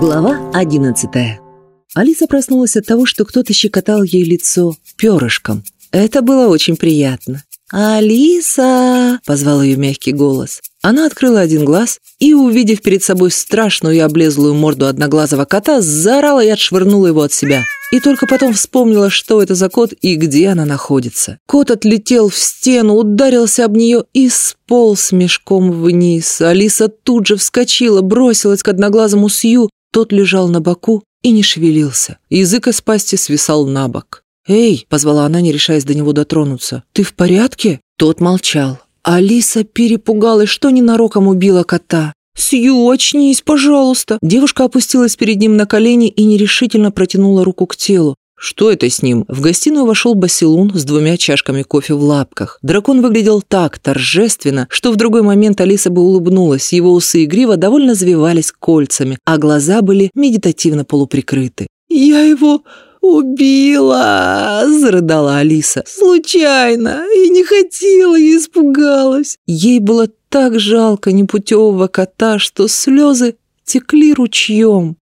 Глава 11 Алиса проснулась от того, что кто-то щекотал ей лицо перышком. Это было очень приятно. «Алиса!» – позвал ее мягкий голос. Она открыла один глаз и, увидев перед собой страшную и облезлую морду одноглазого кота, заорала и отшвырнула его от себя. И только потом вспомнила, что это за кот и где она находится. Кот отлетел в стену, ударился об нее и сполз мешком вниз. Алиса тут же вскочила, бросилась к одноглазому Сью. Тот лежал на боку и не шевелился. Язык из пасти свисал на бок. «Эй!» – позвала она, не решаясь до него дотронуться. «Ты в порядке?» Тот молчал. Алиса перепугалась, что ненароком убила кота. «Сью, очнись, пожалуйста!» Девушка опустилась перед ним на колени и нерешительно протянула руку к телу. Что это с ним? В гостиную вошел Басилун с двумя чашками кофе в лапках. Дракон выглядел так торжественно, что в другой момент Алиса бы улыбнулась. Его усы и грива довольно завивались кольцами, а глаза были медитативно полуприкрыты. «Я его «Убила!» – зарыдала Алиса. «Случайно! И не хотела, и испугалась!» Ей было так жалко непутевого кота, что слезы текли ручьем.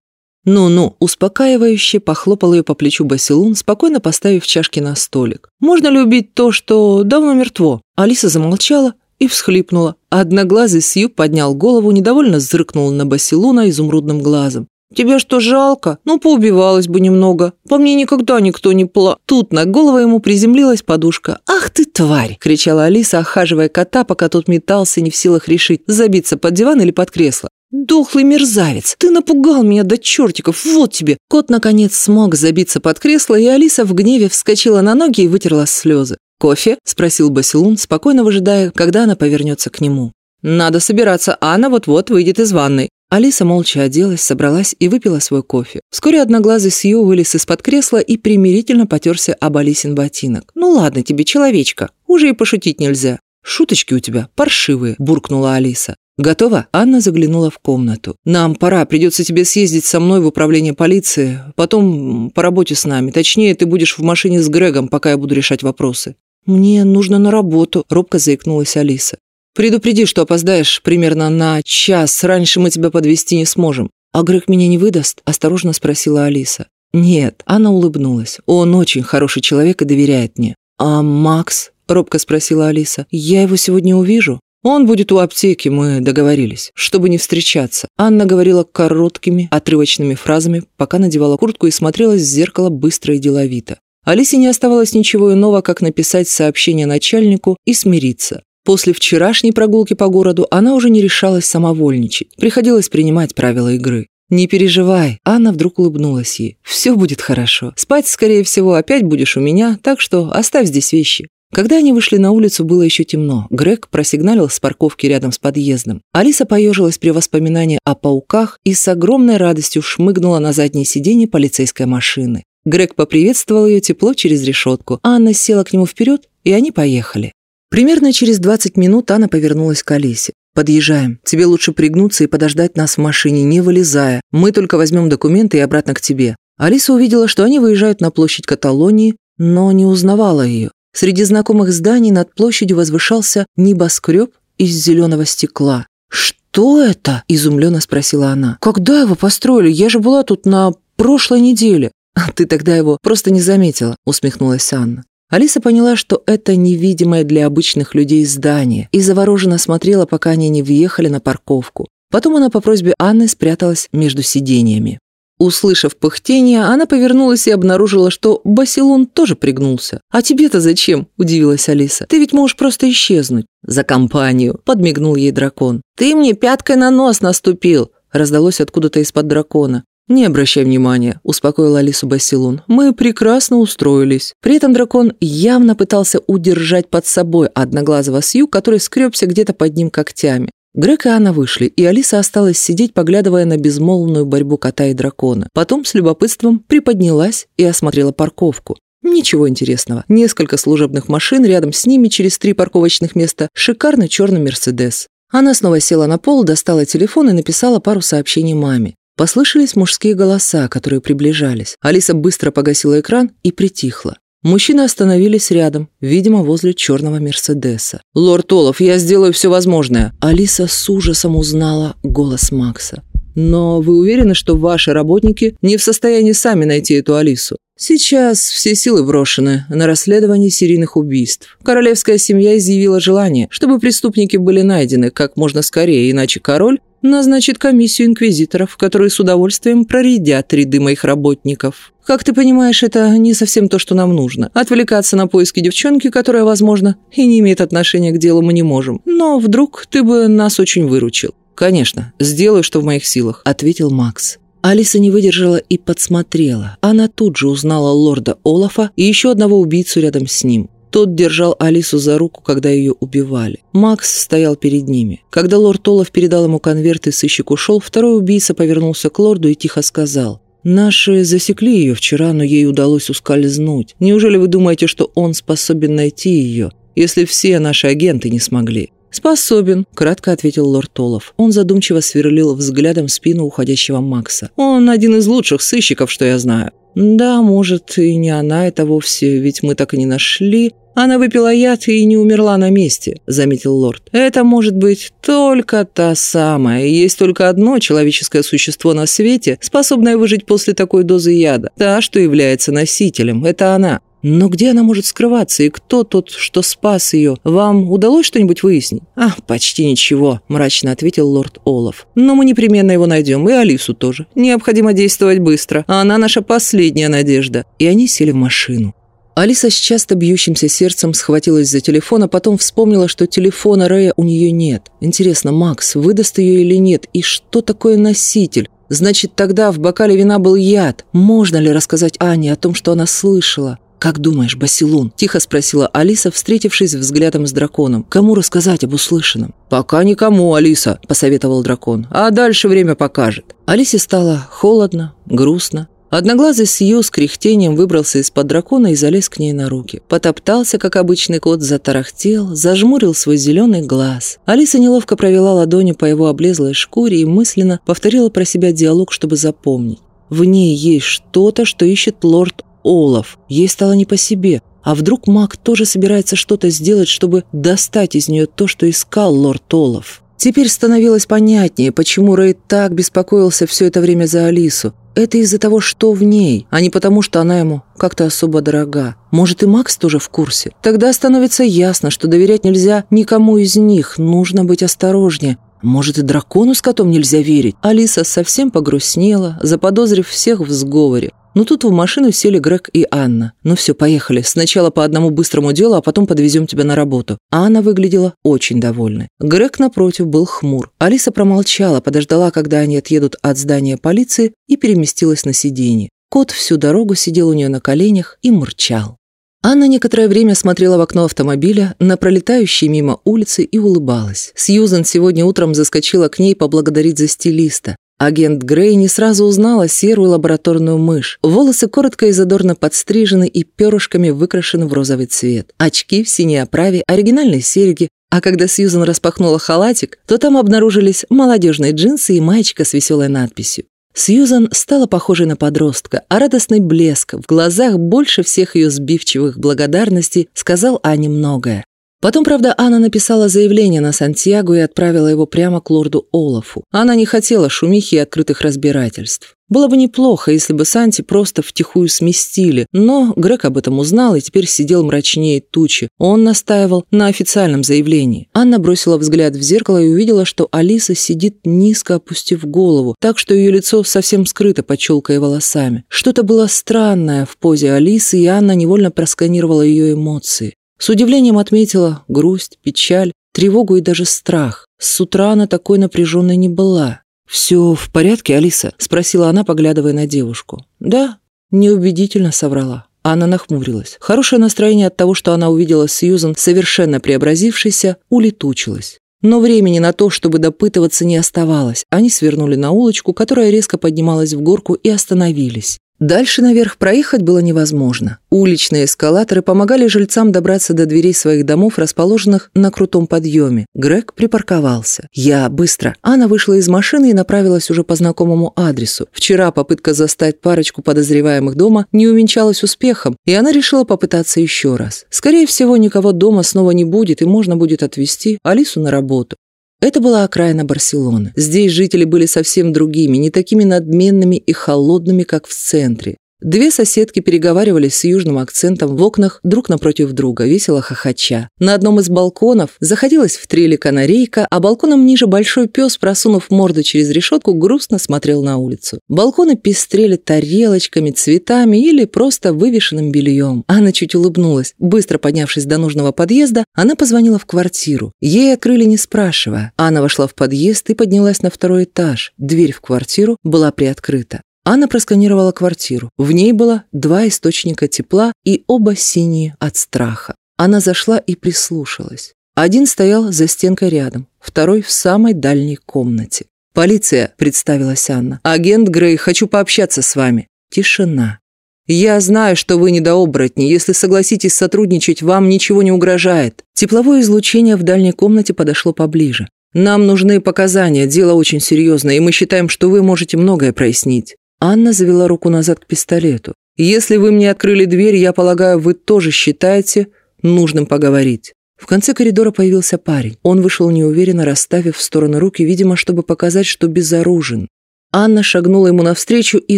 «Ну-ну», – успокаивающе похлопал ее по плечу Басилун, спокойно поставив чашки на столик. «Можно ли убить то, что давно мертво?» Алиса замолчала и всхлипнула. Одноглазый Сью поднял голову, недовольно зыркнул на Басилуна изумрудным глазом. «Тебе что, жалко? Ну, поубивалась бы немного. По мне никогда никто не пла...» Тут на голову ему приземлилась подушка. «Ах ты, тварь!» – кричала Алиса, охаживая кота, пока тот метался, не в силах решить, забиться под диван или под кресло. «Дохлый мерзавец! Ты напугал меня до чертиков! Вот тебе!» Кот, наконец, смог забиться под кресло, и Алиса в гневе вскочила на ноги и вытерла слезы. «Кофе?» – спросил Басилун, спокойно выжидая, когда она повернется к нему. «Надо собираться, Анна вот-вот выйдет из ванной». Алиса молча оделась, собралась и выпила свой кофе. Вскоре одноглазый Сью вылез из-под кресла и примирительно потерся об Алисин ботинок. «Ну ладно тебе, человечка, уже и пошутить нельзя». «Шуточки у тебя паршивые», – буркнула Алиса. «Готова?» Анна заглянула в комнату. «Нам пора, придется тебе съездить со мной в управление полиции, потом по работе с нами. Точнее, ты будешь в машине с Грегом, пока я буду решать вопросы». «Мне нужно на работу», – робко заикнулась Алиса. Предупреди, что опоздаешь примерно на час. Раньше мы тебя подвести не сможем. А Грег меня не выдаст? Осторожно спросила Алиса. Нет, она улыбнулась. Он очень хороший человек и доверяет мне. А Макс? Робко спросила Алиса. Я его сегодня увижу? Он будет у аптеки, мы договорились, чтобы не встречаться. Анна говорила короткими, отрывочными фразами, пока надевала куртку и смотрелась в зеркало быстро и деловито. Алисе не оставалось ничего иного, как написать сообщение начальнику и смириться. После вчерашней прогулки по городу она уже не решалась самовольничать. Приходилось принимать правила игры. «Не переживай», Анна вдруг улыбнулась ей. «Все будет хорошо. Спать, скорее всего, опять будешь у меня, так что оставь здесь вещи». Когда они вышли на улицу, было еще темно. Грег просигналил с парковки рядом с подъездом. Алиса поежилась при воспоминании о пауках и с огромной радостью шмыгнула на заднее сиденье полицейской машины. Грег поприветствовал ее тепло через решетку. Анна села к нему вперед, и они поехали. Примерно через 20 минут Анна повернулась к Алисе. «Подъезжаем. Тебе лучше пригнуться и подождать нас в машине, не вылезая. Мы только возьмем документы и обратно к тебе». Алиса увидела, что они выезжают на площадь Каталонии, но не узнавала ее. Среди знакомых зданий над площадью возвышался небоскреб из зеленого стекла. «Что это?» – изумленно спросила она. «Когда его построили? Я же была тут на прошлой неделе». «Ты тогда его просто не заметила», – усмехнулась Анна. Алиса поняла, что это невидимое для обычных людей здание, и завороженно смотрела, пока они не въехали на парковку. Потом она по просьбе Анны спряталась между сидениями. Услышав пыхтение, она повернулась и обнаружила, что Басилон тоже пригнулся. «А тебе-то зачем?» – удивилась Алиса. «Ты ведь можешь просто исчезнуть». «За компанию», – подмигнул ей дракон. «Ты мне пяткой на нос наступил», – раздалось откуда-то из-под дракона. «Не обращай внимания», – успокоил Алису Басилун. «Мы прекрасно устроились». При этом дракон явно пытался удержать под собой одноглазого Сью, который скребся где-то под ним когтями. Грег и Анна вышли, и Алиса осталась сидеть, поглядывая на безмолвную борьбу кота и дракона. Потом с любопытством приподнялась и осмотрела парковку. Ничего интересного. Несколько служебных машин, рядом с ними через три парковочных места шикарный черный Мерседес. Она снова села на пол, достала телефон и написала пару сообщений маме. Послышались мужские голоса, которые приближались. Алиса быстро погасила экран и притихла. Мужчины остановились рядом, видимо, возле черного Мерседеса. «Лорд Олаф, я сделаю все возможное!» Алиса с ужасом узнала голос Макса. Но вы уверены, что ваши работники не в состоянии сами найти эту Алису? Сейчас все силы брошены на расследование серийных убийств. Королевская семья изъявила желание, чтобы преступники были найдены как можно скорее, иначе король назначит комиссию инквизиторов, которые с удовольствием проредят ряды моих работников. Как ты понимаешь, это не совсем то, что нам нужно. Отвлекаться на поиски девчонки, которая, возможно, и не имеет отношения к делу, мы не можем. Но вдруг ты бы нас очень выручил. «Конечно, сделаю, что в моих силах», — ответил Макс. Алиса не выдержала и подсмотрела. Она тут же узнала лорда Олафа и еще одного убийцу рядом с ним. Тот держал Алису за руку, когда ее убивали. Макс стоял перед ними. Когда лорд Олаф передал ему конверт и сыщик ушел, второй убийца повернулся к лорду и тихо сказал. «Наши засекли ее вчера, но ей удалось ускользнуть. Неужели вы думаете, что он способен найти ее, если все наши агенты не смогли?» «Способен», — кратко ответил лорд Толов. Он задумчиво сверлил взглядом спину уходящего Макса. «Он один из лучших сыщиков, что я знаю». «Да, может, и не она это вовсе, ведь мы так и не нашли. Она выпила яд и не умерла на месте», — заметил лорд. «Это может быть только та самая. Есть только одно человеческое существо на свете, способное выжить после такой дозы яда. Та, что является носителем. Это она. Но где она может скрываться и кто тот, что спас ее? Вам удалось что-нибудь выяснить? А, почти ничего, мрачно ответил лорд Олаф. Но мы непременно его найдем, и Алису тоже. Необходимо действовать быстро, а она наша последняя надежда. И они сели в машину. Алиса с часто бьющимся сердцем схватилась за телефон, а потом вспомнила, что телефона Рэя у нее нет. Интересно, Макс выдаст ее или нет? И что такое носитель? Значит, тогда в бокале вина был яд. Можно ли рассказать Ане о том, что она слышала? «Как думаешь, Басилун?» – тихо спросила Алиса, встретившись взглядом с драконом. «Кому рассказать об услышанном?» «Пока никому, Алиса», – посоветовал дракон. «А дальше время покажет». Алисе стало холодно, грустно. Одноглазый Сью с кряхтением выбрался из-под дракона и залез к ней на руки. Потоптался, как обычный кот, затарахтел, зажмурил свой зеленый глаз. Алиса неловко провела ладонью по его облезлой шкуре и мысленно повторила про себя диалог, чтобы запомнить. В ней есть что-то, что ищет лорд Олаф. Ей стало не по себе. А вдруг маг тоже собирается что-то сделать, чтобы достать из нее то, что искал лорд Олаф? Теперь становилось понятнее, почему Рэй так беспокоился все это время за Алису. Это из-за того, что в ней, а не потому, что она ему как-то особо дорога. Может, и Макс тоже в курсе? Тогда становится ясно, что доверять нельзя никому из них, нужно быть осторожнее. Может, и дракону с котом нельзя верить? Алиса совсем погрустнела, заподозрив всех в сговоре. Но тут в машину сели Грег и Анна. «Ну все, поехали. Сначала по одному быстрому делу, а потом подвезем тебя на работу». Анна выглядела очень довольной. Грег, напротив, был хмур. Алиса промолчала, подождала, когда они отъедут от здания полиции и переместилась на сиденье. Кот всю дорогу сидел у нее на коленях и мурчал. Анна некоторое время смотрела в окно автомобиля на пролетающие мимо улицы и улыбалась. Сьюзен сегодня утром заскочила к ней поблагодарить за стилиста. Агент Грей не сразу узнала серую лабораторную мышь. Волосы коротко и задорно подстрижены и перышками выкрашены в розовый цвет. Очки в синей оправе, оригинальные серьги. А когда Сьюзан распахнула халатик, то там обнаружились молодежные джинсы и маечка с веселой надписью. Сьюзан стала похожей на подростка, а радостный блеск в глазах больше всех ее сбивчивых благодарностей сказал Ане многое. Потом, правда, Анна написала заявление на Сантьяго и отправила его прямо к лорду Олафу. Она не хотела шумихи и открытых разбирательств. Было бы неплохо, если бы Санти просто втихую сместили, но Грег об этом узнал и теперь сидел мрачнее тучи. Он настаивал на официальном заявлении. Анна бросила взгляд в зеркало и увидела, что Алиса сидит низко опустив голову, так что ее лицо совсем скрыто под челкой волосами. Что-то было странное в позе Алисы, и Анна невольно просканировала ее эмоции. С удивлением отметила грусть, печаль, тревогу и даже страх. С утра она такой напряженной не была. «Все в порядке, Алиса?» – спросила она, поглядывая на девушку. «Да», – неубедительно соврала. Анна нахмурилась. Хорошее настроение от того, что она увидела Сьюзан, совершенно преобразившейся, улетучилось. Но времени на то, чтобы допытываться, не оставалось. Они свернули на улочку, которая резко поднималась в горку, и остановились. Дальше наверх проехать было невозможно. Уличные эскалаторы помогали жильцам добраться до дверей своих домов, расположенных на крутом подъеме. Грег припарковался. «Я быстро». Анна вышла из машины и направилась уже по знакомому адресу. Вчера попытка застать парочку подозреваемых дома не увенчалась успехом, и она решила попытаться еще раз. Скорее всего, никого дома снова не будет, и можно будет отвезти Алису на работу. Это была окраина Барселоны. Здесь жители были совсем другими, не такими надменными и холодными, как в центре. Две соседки переговаривались с южным акцентом в окнах друг напротив друга, весело хохоча. На одном из балконов заходилась в треле канарейка, а балконом ниже большой пес, просунув морду через решетку, грустно смотрел на улицу. Балконы пестрели тарелочками, цветами или просто вывешенным бельем. Анна чуть улыбнулась. Быстро поднявшись до нужного подъезда, она позвонила в квартиру. Ей открыли, не спрашивая. Анна вошла в подъезд и поднялась на второй этаж. Дверь в квартиру была приоткрыта. Анна просканировала квартиру. В ней было два источника тепла и оба синие от страха. Она зашла и прислушалась. Один стоял за стенкой рядом, второй в самой дальней комнате. «Полиция», — представилась Анна. «Агент Грей, хочу пообщаться с вами». Тишина. «Я знаю, что вы недооборотни. Если согласитесь сотрудничать, вам ничего не угрожает». Тепловое излучение в дальней комнате подошло поближе. «Нам нужны показания, дело очень серьезное, и мы считаем, что вы можете многое прояснить». Анна завела руку назад к пистолету. «Если вы мне открыли дверь, я полагаю, вы тоже считаете нужным поговорить». В конце коридора появился парень. Он вышел неуверенно, расставив в сторону руки, видимо, чтобы показать, что безоружен. Анна шагнула ему навстречу и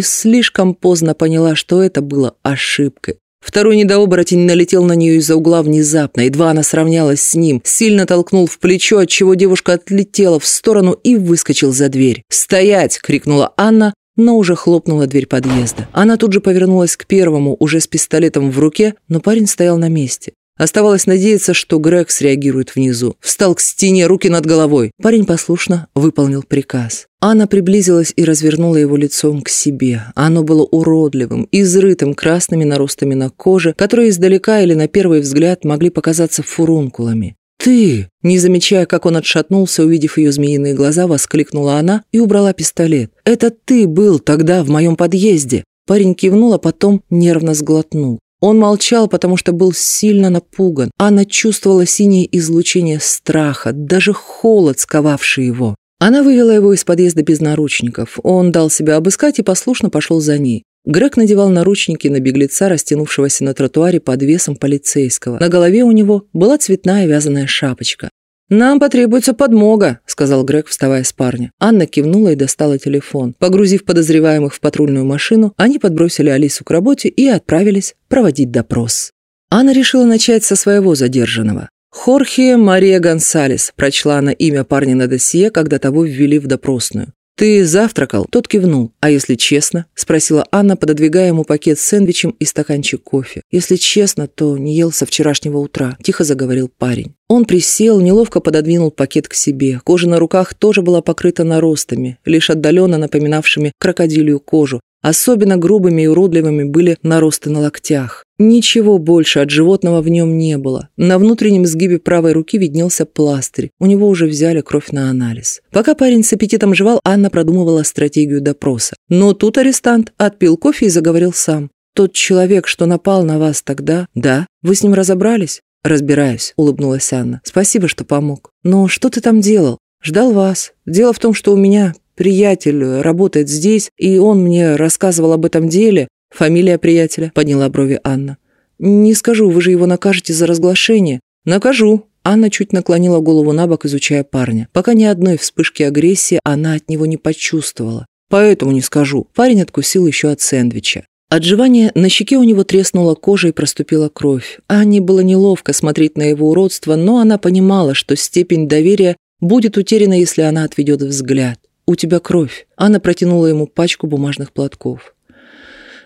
слишком поздно поняла, что это было ошибкой. Второй недооборотень налетел на нее из-за угла внезапно, едва она сравнялась с ним, сильно толкнул в плечо, отчего девушка отлетела в сторону и выскочил за дверь. «Стоять!» — крикнула Анна, но уже хлопнула дверь подъезда. Она тут же повернулась к первому, уже с пистолетом в руке, но парень стоял на месте. Оставалось надеяться, что Грег среагирует внизу. Встал к стене, руки над головой. Парень послушно выполнил приказ. Анна приблизилась и развернула его лицом к себе. Оно было уродливым, изрытым красными наростами на коже, которые издалека или на первый взгляд могли показаться фурункулами. «Ты!» Не замечая, как он отшатнулся, увидев ее змеиные глаза, воскликнула она и убрала пистолет. «Это ты был тогда в моем подъезде!» Парень кивнул, а потом нервно сглотнул. Он молчал, потому что был сильно напуган. Анна чувствовала синее излучение страха, даже холод, сковавший его. Она вывела его из подъезда без наручников. Он дал себя обыскать и послушно пошел за ней. Грег надевал наручники на беглеца, растянувшегося на тротуаре под весом полицейского. На голове у него была цветная вязаная шапочка. «Нам потребуется подмога», — сказал Грег, вставая с парня. Анна кивнула и достала телефон. Погрузив подозреваемых в патрульную машину, они подбросили Алису к работе и отправились проводить допрос. Анна решила начать со своего задержанного. Хорхе Мария Гонсалес прочла она имя парня на досье, когда того ввели в допросную. «Ты завтракал?» Тот кивнул. «А если честно?» – спросила Анна, пододвигая ему пакет с сэндвичем и стаканчик кофе. «Если честно, то не ел со вчерашнего утра», – тихо заговорил парень. Он присел, неловко пододвинул пакет к себе. Кожа на руках тоже была покрыта наростами, лишь отдаленно напоминавшими крокодилью кожу, Особенно грубыми и уродливыми были наросты на локтях. Ничего больше от животного в нем не было. На внутреннем сгибе правой руки виднелся пластырь. У него уже взяли кровь на анализ. Пока парень с аппетитом жевал, Анна продумывала стратегию допроса. Но тут арестант отпил кофе и заговорил сам. «Тот человек, что напал на вас тогда...» «Да? Вы с ним разобрались?» «Разбираюсь», — улыбнулась Анна. «Спасибо, что помог. Но что ты там делал?» «Ждал вас. Дело в том, что у меня приятель работает здесь, и он мне рассказывал об этом деле. Фамилия приятеля?» – подняла брови Анна. «Не скажу, вы же его накажете за разглашение». «Накажу». Анна чуть наклонила голову на бок, изучая парня. Пока ни одной вспышки агрессии она от него не почувствовала. «Поэтому не скажу». Парень откусил еще от сэндвича. От жевания на щеке у него треснула кожа и проступила кровь. Анне было неловко смотреть на его уродство, но она понимала, что степень доверия будет утеряна, если она отведет взгляд. «У тебя кровь». Анна протянула ему пачку бумажных платков.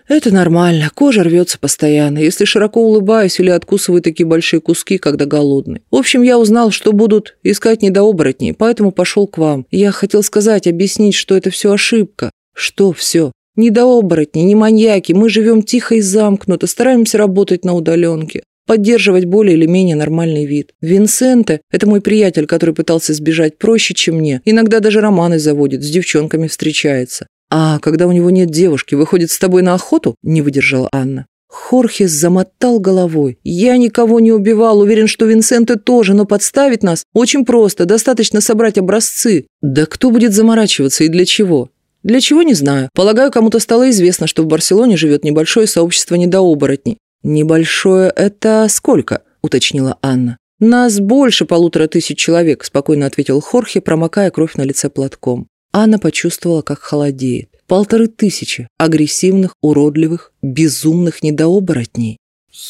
«Это нормально. Кожа рвется постоянно. Если широко улыбаюсь или откусываю такие большие куски, когда голодный. В общем, я узнал, что будут искать недооборотней, поэтому пошел к вам. Я хотел сказать, объяснить, что это все ошибка». «Что все?» «Недооборотни, не маньяки. Мы живем тихо и замкнуто, стараемся работать на удаленке поддерживать более или менее нормальный вид. Винсенте – это мой приятель, который пытался сбежать проще, чем мне. Иногда даже романы заводит, с девчонками встречается. А когда у него нет девушки, выходит с тобой на охоту? Не выдержала Анна. Хорхес замотал головой. «Я никого не убивал, уверен, что Винсенте тоже, но подставить нас очень просто, достаточно собрать образцы». «Да кто будет заморачиваться и для чего?» «Для чего, не знаю. Полагаю, кому-то стало известно, что в Барселоне живет небольшое сообщество недооборотней. «Небольшое – это сколько?» – уточнила Анна. «Нас больше полутора тысяч человек», – спокойно ответил Хорхе, промокая кровь на лице платком. Анна почувствовала, как холодеет. Полторы тысячи агрессивных, уродливых, безумных недооборотней.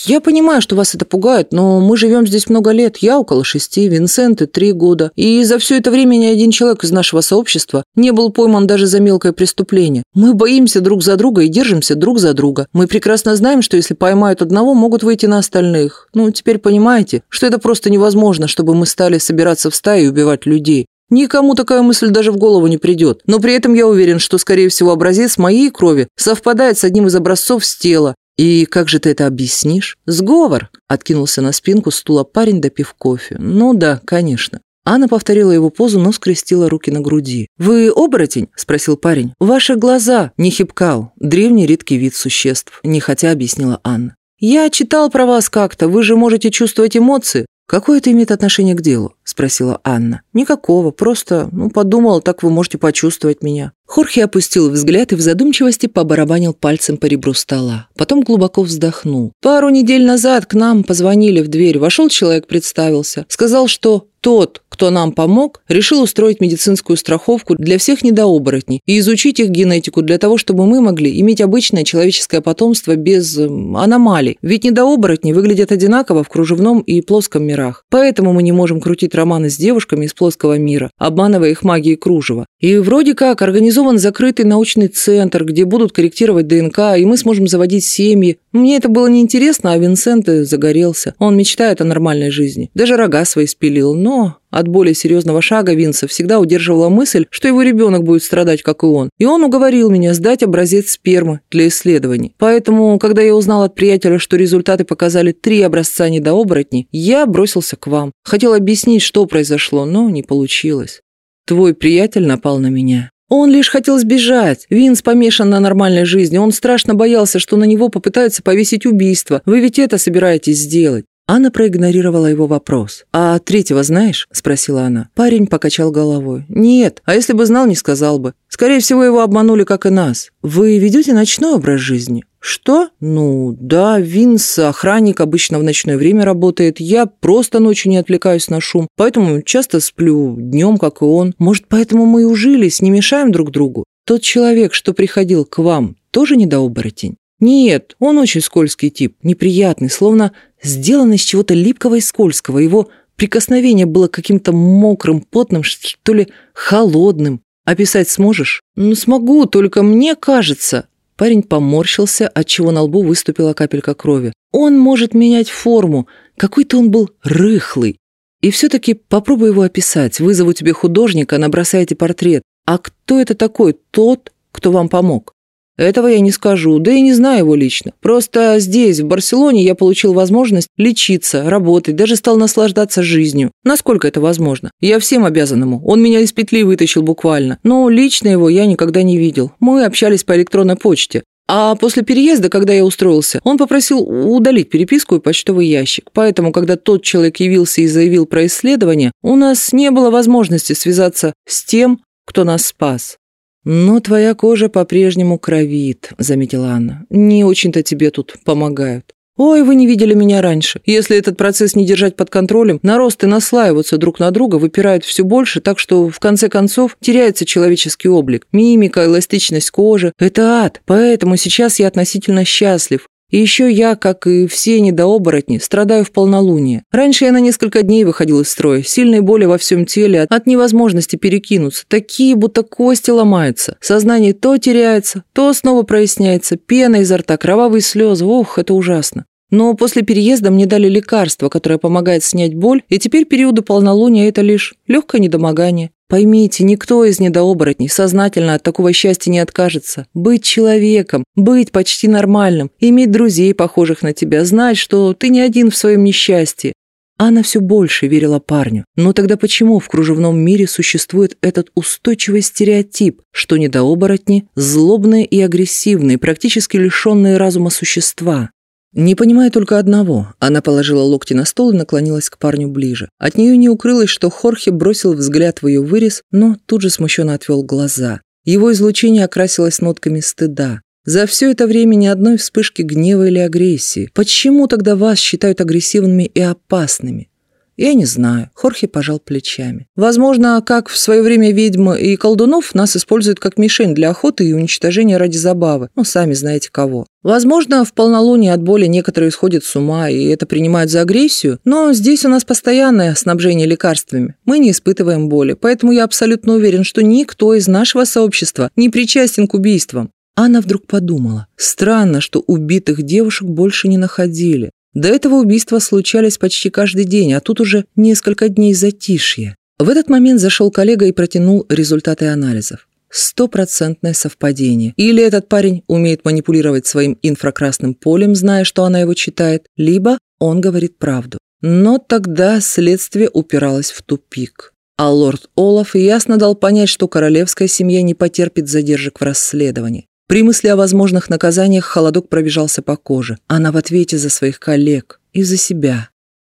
«Я понимаю, что вас это пугает, но мы живем здесь много лет. Я около шести, Винсенты три года. И за все это время ни один человек из нашего сообщества не был пойман даже за мелкое преступление. Мы боимся друг за друга и держимся друг за друга. Мы прекрасно знаем, что если поймают одного, могут выйти на остальных. Ну, теперь понимаете, что это просто невозможно, чтобы мы стали собираться в стаи и убивать людей. Никому такая мысль даже в голову не придет. Но при этом я уверен, что, скорее всего, образец моей крови совпадает с одним из образцов с тела, «И как же ты это объяснишь?» «Сговор!» – откинулся на спинку стула парень, допив кофе. «Ну да, конечно». Анна повторила его позу, но скрестила руки на груди. «Вы оборотень?» – спросил парень. «Ваши глаза!» – не хипкал. Древний редкий вид существ. Нехотя объяснила Анна. «Я читал про вас как-то. Вы же можете чувствовать эмоции. «Какое это имеет отношение к делу?» – спросила Анна. «Никакого, просто, ну, подумала, так вы можете почувствовать меня». Хорхе опустил взгляд и в задумчивости побарабанил пальцем по ребру стола. Потом глубоко вздохнул. «Пару недель назад к нам позвонили в дверь. Вошел человек, представился. Сказал, что тот, кто нам помог, решил устроить медицинскую страховку для всех недооборотней и изучить их генетику для того, чтобы мы могли иметь обычное человеческое потомство без эм, аномалий. Ведь недооборотни выглядят одинаково в кружевном и плоском мирах. Поэтому мы не можем крутить романы с девушками из плоского мира, обманывая их магией кружева. И вроде как организован закрытый научный центр, где будут корректировать ДНК, и мы сможем заводить семьи. Мне это было неинтересно, а Винсент загорелся. Он мечтает о нормальной жизни. Даже рога свои спилил, но от более серьезного шага Винса всегда удерживала мысль, что его ребенок будет страдать, как и он. И он уговорил меня сдать образец спермы для исследований. Поэтому, когда я узнал от приятеля, что результаты показали три образца недооборотней, я бросился к вам. Хотел объяснить, что произошло, но не получилось. Твой приятель напал на меня. Он лишь хотел сбежать. Винс помешан на нормальной жизни. Он страшно боялся, что на него попытаются повесить убийство. Вы ведь это собираетесь сделать. Анна проигнорировала его вопрос. «А третьего знаешь?» – спросила она. Парень покачал головой. «Нет, а если бы знал, не сказал бы. Скорее всего, его обманули, как и нас. Вы ведете ночной образ жизни?» «Что? Ну, да, Винс, охранник, обычно в ночное время работает. Я просто ночью не отвлекаюсь на шум, поэтому часто сплю днем, как и он. Может, поэтому мы и ужились, не мешаем друг другу? Тот человек, что приходил к вам, тоже недооборотень?» «Нет, он очень скользкий тип, неприятный, словно сделан из чего-то липкого и скользкого. Его прикосновение было каким-то мокрым, потным, что ли, холодным. Описать сможешь? Ну, смогу, только мне кажется. Парень поморщился, отчего на лбу выступила капелька крови. Он может менять форму. Какой-то он был рыхлый. И все-таки попробуй его описать. Вызову тебе художника, набросайте портрет. А кто это такой? Тот, кто вам помог? Этого я не скажу, да и не знаю его лично. Просто здесь, в Барселоне, я получил возможность лечиться, работать, даже стал наслаждаться жизнью. Насколько это возможно? Я всем обязан. Он меня из петли вытащил буквально. Но лично его я никогда не видел. Мы общались по электронной почте. А после переезда, когда я устроился, он попросил удалить переписку и почтовый ящик. Поэтому, когда тот человек явился и заявил про исследование, у нас не было возможности связаться с тем, кто нас спас. «Но твоя кожа по-прежнему кровит», — заметила Анна. «Не очень-то тебе тут помогают». «Ой, вы не видели меня раньше. Если этот процесс не держать под контролем, наросты наслаиваются друг на друга, выпирают все больше, так что, в конце концов, теряется человеческий облик. Мимика, эластичность кожи – это ад. Поэтому сейчас я относительно счастлив. И еще я, как и все недооборотни, страдаю в полнолуние. Раньше я на несколько дней выходил из строя, сильные боли во всем теле, от невозможности перекинуться, такие, будто кости ломаются. Сознание то теряется, то снова проясняется, пена изо рта, кровавые слезы, ох, это ужасно. Но после переезда мне дали лекарство, которое помогает снять боль, и теперь периоды полнолуния – это лишь легкое недомогание. Поймите, никто из недооборотней сознательно от такого счастья не откажется. Быть человеком, быть почти нормальным, иметь друзей, похожих на тебя, знать, что ты не один в своем несчастье. Анна все больше верила парню. Но тогда почему в кружевном мире существует этот устойчивый стереотип, что недооборотни – злобные и агрессивные, практически лишенные разума существа? Не понимая только одного, она положила локти на стол и наклонилась к парню ближе. От нее не укрылось, что Хорхе бросил взгляд в ее вырез, но тут же смущенно отвел глаза. Его излучение окрасилось нотками стыда. За все это время ни одной вспышки гнева или агрессии. Почему тогда вас считают агрессивными и опасными? Я не знаю. Хорхе пожал плечами. Возможно, как в свое время ведьм и колдунов нас используют как мишень для охоты и уничтожения ради забавы. Ну, сами знаете кого. Возможно, в полнолуние от боли некоторые сходят с ума и это принимают за агрессию, но здесь у нас постоянное снабжение лекарствами. Мы не испытываем боли, поэтому я абсолютно уверен, что никто из нашего сообщества не причастен к убийствам. Анна вдруг подумала, странно, что убитых девушек больше не находили. До этого убийства случались почти каждый день, а тут уже несколько дней затишья. В этот момент зашел коллега и протянул результаты анализов. Стопроцентное совпадение. Или этот парень умеет манипулировать своим инфракрасным полем, зная, что она его читает, либо он говорит правду. Но тогда следствие упиралось в тупик. А лорд Олаф ясно дал понять, что королевская семья не потерпит задержек в расследовании. При мысли о возможных наказаниях холодок пробежался по коже. Она в ответе за своих коллег и за себя.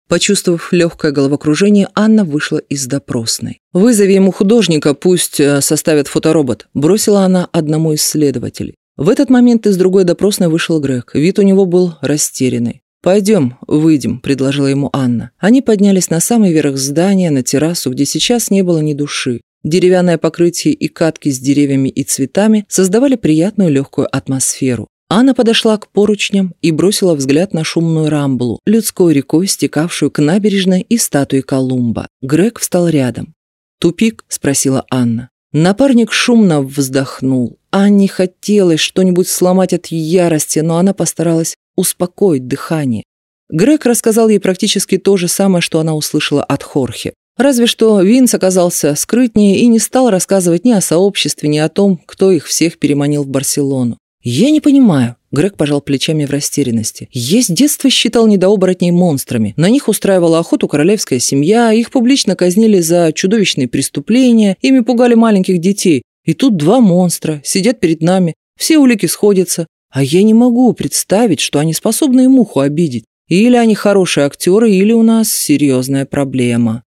Почувствовав легкое головокружение, Анна вышла из допросной. «Вызови ему художника, пусть э, составят фоторобот», – бросила она одному из следователей. В этот момент из другой допросной вышел Грег. Вид у него был растерянный. «Пойдем, выйдем», – предложила ему Анна. Они поднялись на самый верх здания, на террасу, где сейчас не было ни души. Деревянное покрытие и катки с деревьями и цветами создавали приятную легкую атмосферу. Анна подошла к поручням и бросила взгляд на шумную рамблу, людской рекой, стекавшую к набережной и статуе Колумба. Грег встал рядом. «Тупик?» – спросила Анна. Напарник шумно вздохнул. Анне хотелось что-нибудь сломать от ярости, но она постаралась успокоить дыхание. Грег рассказал ей практически то же самое, что она услышала от Хорхе. Разве что Винс оказался скрытнее и не стал рассказывать ни о сообществе, ни о том, кто их всех переманил в Барселону. «Я не понимаю», — Грег пожал плечами в растерянности. «Я с детства считал недооборотней монстрами. На них устраивала охоту королевская семья, их публично казнили за чудовищные преступления, ими пугали маленьких детей. И тут два монстра сидят перед нами, все улики сходятся. А я не могу представить, что они способны муху обидеть. Или они хорошие актеры, или у нас серьезная проблема».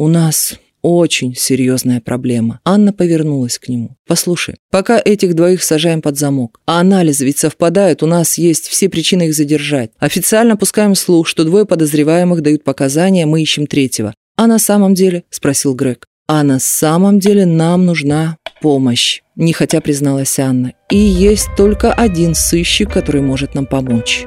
«У нас очень серьезная проблема». Анна повернулась к нему. «Послушай, пока этих двоих сажаем под замок, а анализы ведь совпадают, у нас есть все причины их задержать. Официально пускаем слух, что двое подозреваемых дают показания, мы ищем третьего. А на самом деле?» – спросил Грег. «А на самом деле нам нужна помощь», – нехотя призналась Анна. «И есть только один сыщик, который может нам помочь».